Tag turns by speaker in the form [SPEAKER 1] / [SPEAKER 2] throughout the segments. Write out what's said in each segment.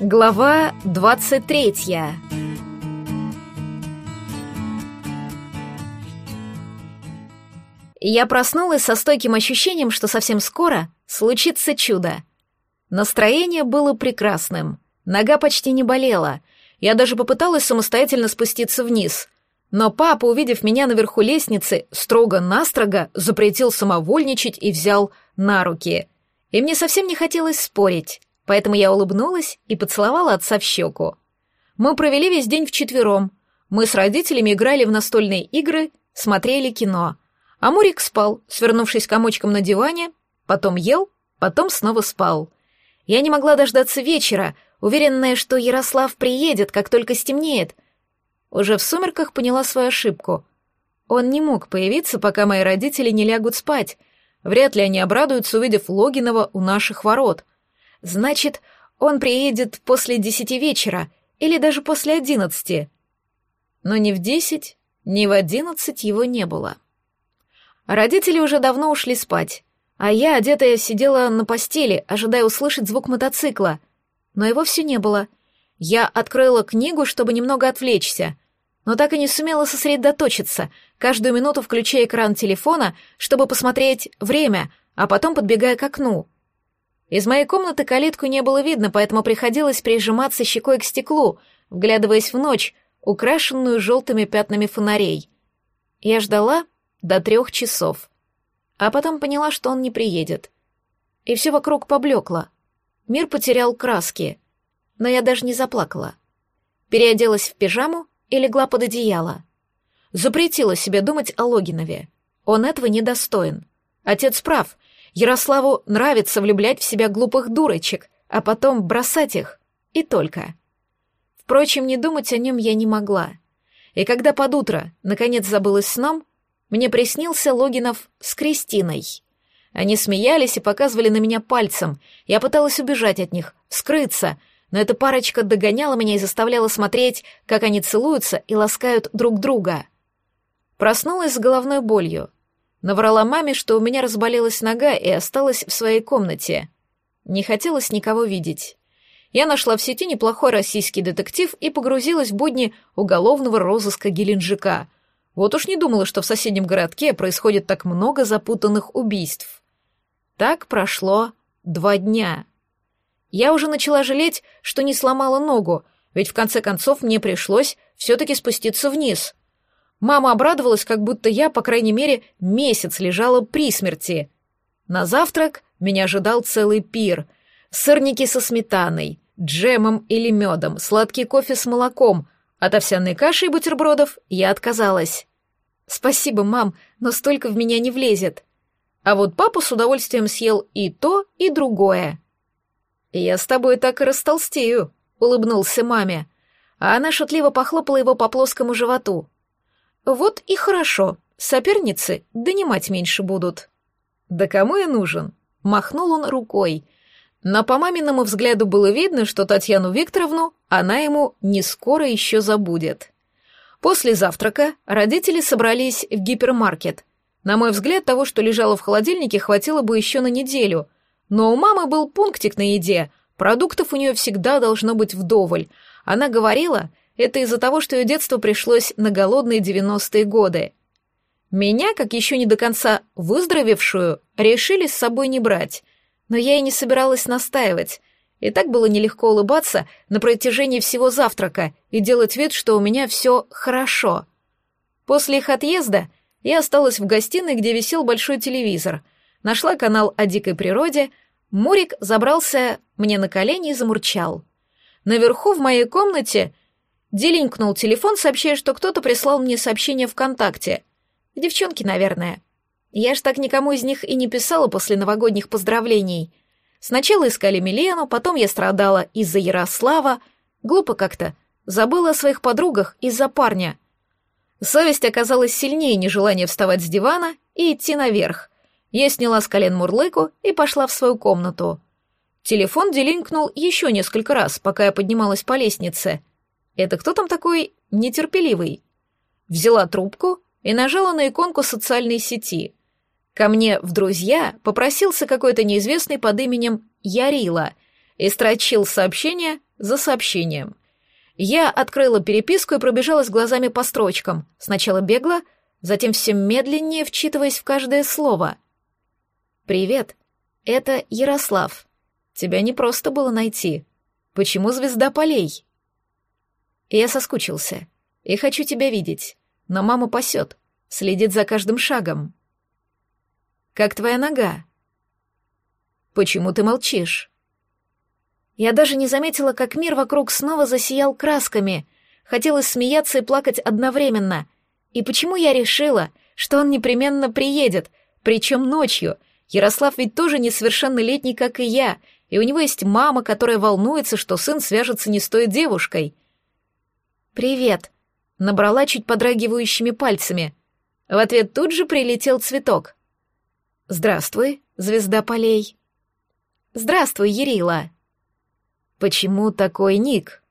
[SPEAKER 1] Глава 23 Я проснулась со стойким ощущением, что совсем скоро случится чудо. Настроение было прекрасным. Нога почти не болела. Я даже попыталась самостоятельно спуститься вниз. Но папа, увидев меня наверху лестницы, строго-настрого запретил самовольничать и взял на руки. И мне совсем не хотелось спорить, поэтому я улыбнулась и поцеловала отца в щеку. Мы провели весь день вчетвером. Мы с родителями играли в настольные игры, смотрели кино. А Мурик спал, свернувшись комочком на диване, потом ел, потом снова спал. Я не могла дождаться вечера, уверенная, что Ярослав приедет, как только стемнеет. Уже в сумерках поняла свою ошибку. Он не мог появиться, пока мои родители не лягут спать. Вряд ли они обрадуются, увидев Логинова у наших ворот. Значит, он приедет после десяти вечера или даже после одиннадцати. Но ни в десять, ни в одиннадцать его не было. Родители уже давно ушли спать, а я, одетая, сидела на постели, ожидая услышать звук мотоцикла. Но его все не было. Я открыла книгу, чтобы немного отвлечься, но так и не сумела сосредоточиться, каждую минуту включая экран телефона, чтобы посмотреть время, а потом подбегая к окну. Из моей комнаты калитку не было видно, поэтому приходилось прижиматься щекой к стеклу, вглядываясь в ночь, украшенную желтыми пятнами фонарей. Я ждала до трех часов, а потом поняла, что он не приедет. И все вокруг поблекло. Мир потерял краски, но я даже не заплакала. Переоделась в пижаму и легла под одеяло. Запретила себе думать о Логинове. Он этого недостоин. Отец прав. Ярославу нравится влюблять в себя глупых дурочек, а потом бросать их. И только. Впрочем, не думать о нем я не могла. И когда под утро, наконец, забылась сном, мне приснился Логинов с Кристиной. Они смеялись и показывали на меня пальцем. Я пыталась убежать от них, скрыться — но эта парочка догоняла меня и заставляла смотреть, как они целуются и ласкают друг друга. Проснулась с головной болью. Наврала маме, что у меня разболелась нога и осталась в своей комнате. Не хотелось никого видеть. Я нашла в сети неплохой российский детектив и погрузилась в будни уголовного розыска Геленджика. Вот уж не думала, что в соседнем городке происходит так много запутанных убийств. Так прошло два дня. Я уже начала жалеть, что не сломала ногу, ведь в конце концов мне пришлось все-таки спуститься вниз. Мама обрадовалась, как будто я, по крайней мере, месяц лежала при смерти. На завтрак меня ожидал целый пир. Сырники со сметаной, джемом или медом, сладкий кофе с молоком. От овсяной каши и бутербродов я отказалась. «Спасибо, мам, но столько в меня не влезет». А вот папа с удовольствием съел и то, и другое. «Я с тобой так и растолстею», — улыбнулся маме. А она шутливо похлопала его по плоскому животу. «Вот и хорошо, соперницы донимать меньше будут». «Да кому я нужен?» — махнул он рукой. Но по маминому взгляду было видно, что Татьяну Викторовну она ему не скоро еще забудет. После завтрака родители собрались в гипермаркет. На мой взгляд, того, что лежало в холодильнике, хватило бы еще на неделю, но у мамы был пунктик на еде, продуктов у нее всегда должно быть вдоволь. Она говорила, это из-за того, что ее детство пришлось на голодные девяностые годы. Меня, как еще не до конца выздоровевшую, решили с собой не брать, но я и не собиралась настаивать. И так было нелегко улыбаться на протяжении всего завтрака и делать вид, что у меня все хорошо. После их отъезда я осталась в гостиной, где висел большой телевизор — нашла канал о дикой природе, Мурик забрался мне на колени и замурчал. Наверху в моей комнате делинкнул телефон, сообщая, что кто-то прислал мне сообщение ВКонтакте. Девчонки, наверное. Я ж так никому из них и не писала после новогодних поздравлений. Сначала искали Милену, потом я страдала из-за Ярослава. Глупо как-то. Забыла о своих подругах из-за парня. Совесть оказалась сильнее нежелания вставать с дивана и идти наверх. Я сняла с колен мурлыку и пошла в свою комнату. Телефон делинкнул еще несколько раз, пока я поднималась по лестнице. Это кто там такой нетерпеливый? Взяла трубку и нажала на иконку социальной сети. Ко мне в друзья попросился какой-то неизвестный под именем Ярила и строчил сообщение за сообщением. Я открыла переписку и пробежалась глазами по строчкам. Сначала бегло, затем все медленнее, вчитываясь в каждое слово. «Привет, это Ярослав. Тебя не просто было найти. Почему звезда полей?» Я соскучился и хочу тебя видеть, но мама пасет, следит за каждым шагом. Как твоя нога? Почему ты молчишь? Я даже не заметила, как мир вокруг снова засиял красками. Хотелось смеяться и плакать одновременно. И почему я решила, что он непременно приедет, причем ночью? Ярослав ведь тоже несовершеннолетний, как и я, и у него есть мама, которая волнуется, что сын свяжется не с той девушкой. «Привет», — набрала чуть подрагивающими пальцами. В ответ тут же прилетел цветок. «Здравствуй, звезда полей». «Здравствуй, Ерила». Почему такой ник?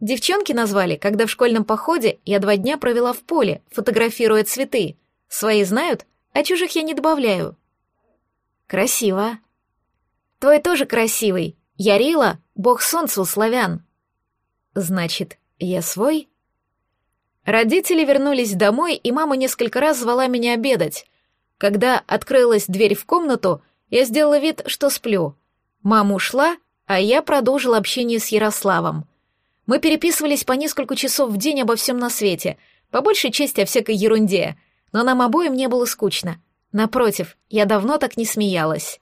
[SPEAKER 1] Девчонки назвали, когда в школьном походе я два дня провела в поле, фотографируя цветы. Свои знают, а чужих я не добавляю. Красиво. Твой тоже красивый. Ярила — бог солнца у славян. Значит, я свой? Родители вернулись домой, и мама несколько раз звала меня обедать. Когда открылась дверь в комнату, я сделала вид, что сплю. Мама ушла, а я продолжил общение с Ярославом. Мы переписывались по несколько часов в день обо всем на свете, по большей части о всякой ерунде, но нам обоим не было скучно. Напротив, я давно так не смеялась.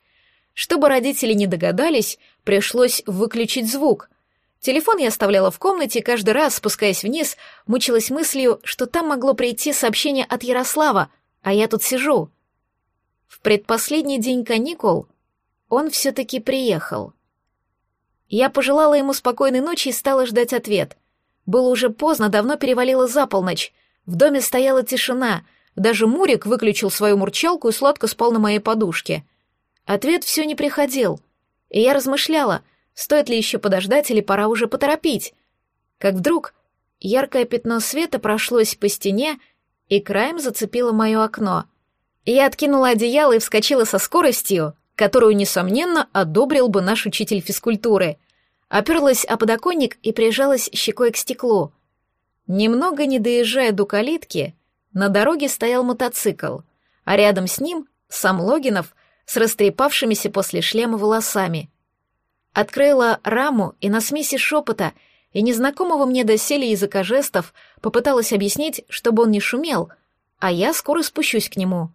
[SPEAKER 1] Чтобы родители не догадались, пришлось выключить звук. Телефон я оставляла в комнате, каждый раз, спускаясь вниз, мучилась мыслью, что там могло прийти сообщение от Ярослава, а я тут сижу. В предпоследний день каникул он все-таки приехал — я пожелала ему спокойной ночи и стала ждать ответ. Было уже поздно, давно перевалило за полночь. В доме стояла тишина, даже Мурик выключил свою мурчалку и сладко спал на моей подушке. Ответ все не приходил, и я размышляла, стоит ли еще подождать или пора уже поторопить. Как вдруг яркое пятно света прошлось по стене и краем зацепило мое окно. Я откинула одеяло и вскочила со скоростью, которую, несомненно, одобрил бы наш учитель физкультуры. Оперлась о подоконник и прижалась щекой к стеклу. Немного не доезжая до калитки, на дороге стоял мотоцикл, а рядом с ним сам Логинов с растрепавшимися после шлема волосами. Открыла раму и на смеси шепота и незнакомого мне доселе языка жестов попыталась объяснить, чтобы он не шумел, а я скоро спущусь к нему.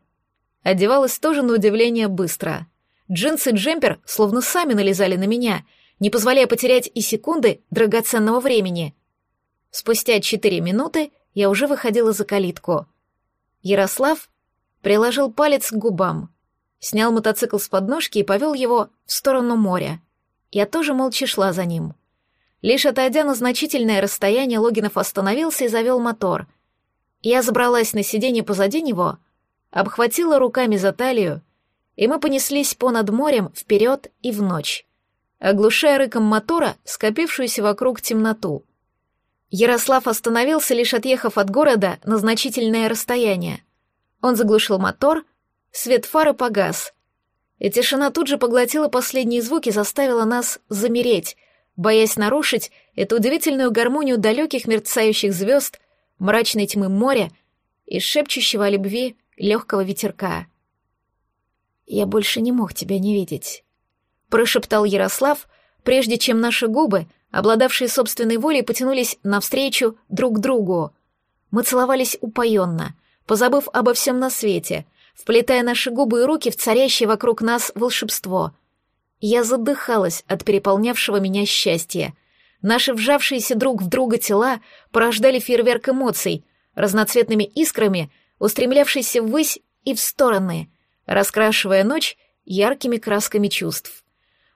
[SPEAKER 1] Одевалась тоже на удивление быстро — Джинсы и джемпер словно сами налезали на меня, не позволяя потерять и секунды драгоценного времени. Спустя четыре минуты я уже выходила за калитку. Ярослав приложил палец к губам, снял мотоцикл с подножки и повел его в сторону моря. Я тоже молча шла за ним. Лишь отойдя на значительное расстояние, Логинов остановился и завел мотор. Я забралась на сиденье позади него, обхватила руками за талию и мы понеслись понад морем вперед и в ночь, оглушая рыком мотора скопившуюся вокруг темноту. Ярослав остановился, лишь отъехав от города на значительное расстояние. Он заглушил мотор, свет фары погас. И тишина тут же поглотила последние звуки, заставила нас замереть, боясь нарушить эту удивительную гармонию далеких мерцающих звезд, мрачной тьмы моря и шепчущего о любви легкого ветерка. «Я больше не мог тебя не видеть», — прошептал Ярослав, прежде чем наши губы, обладавшие собственной волей, потянулись навстречу друг другу. Мы целовались упоенно, позабыв обо всем на свете, вплетая наши губы и руки в царящее вокруг нас волшебство. Я задыхалась от переполнявшего меня счастья. Наши вжавшиеся друг в друга тела порождали фейерверк эмоций, разноцветными искрами, устремлявшиеся ввысь и в стороны — раскрашивая ночь яркими красками чувств.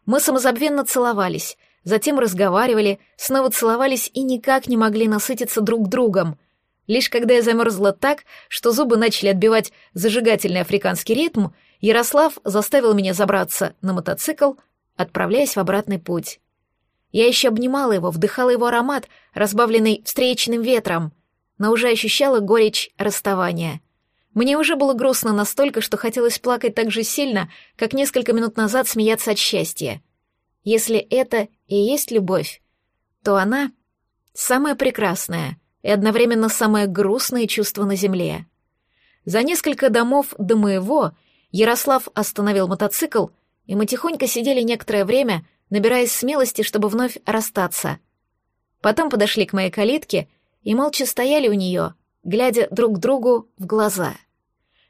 [SPEAKER 1] Мы самозабвенно целовались, затем разговаривали, снова целовались и никак не могли насытиться друг другом. Лишь когда я замерзла так, что зубы начали отбивать зажигательный африканский ритм, Ярослав заставил меня забраться на мотоцикл, отправляясь в обратный путь. Я еще обнимала его, вдыхала его аромат, разбавленный встречным ветром, но уже ощущала горечь расставания — мне уже было грустно настолько, что хотелось плакать так же сильно, как несколько минут назад смеяться от счастья. Если это и есть любовь, то она — самое прекрасное и одновременно самое грустное чувство на земле. За несколько домов до моего Ярослав остановил мотоцикл, и мы тихонько сидели некоторое время, набираясь смелости, чтобы вновь расстаться. Потом подошли к моей калитке и молча стояли у нее, глядя друг другу в глаза.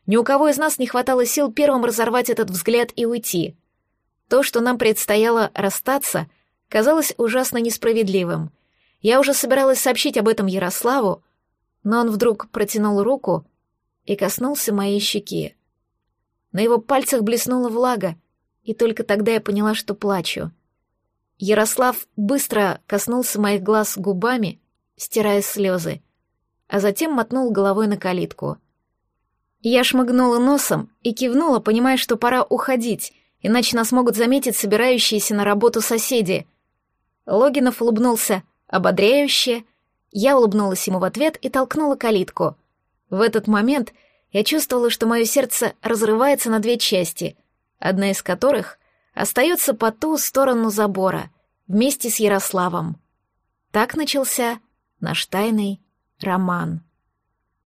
[SPEAKER 1] Ни у кого из нас не хватало сил первым разорвать этот взгляд и уйти. То, что нам предстояло расстаться, казалось ужасно несправедливым. Я уже собиралась сообщить об этом Ярославу, но он вдруг протянул руку и коснулся моей щеки. На его пальцах блеснула влага, и только тогда я поняла, что плачу. Ярослав быстро коснулся моих глаз губами, стирая слезы, а затем мотнул головой на калитку. Я шмыгнула носом и кивнула, понимая, что пора уходить, иначе нас могут заметить собирающиеся на работу соседи. Логинов улыбнулся ободряюще, я улыбнулась ему в ответ и толкнула калитку. В этот момент я чувствовала, что мое сердце разрывается на две части, одна из которых остается по ту сторону забора, вместе с Ярославом. Так начался наш тайный роман.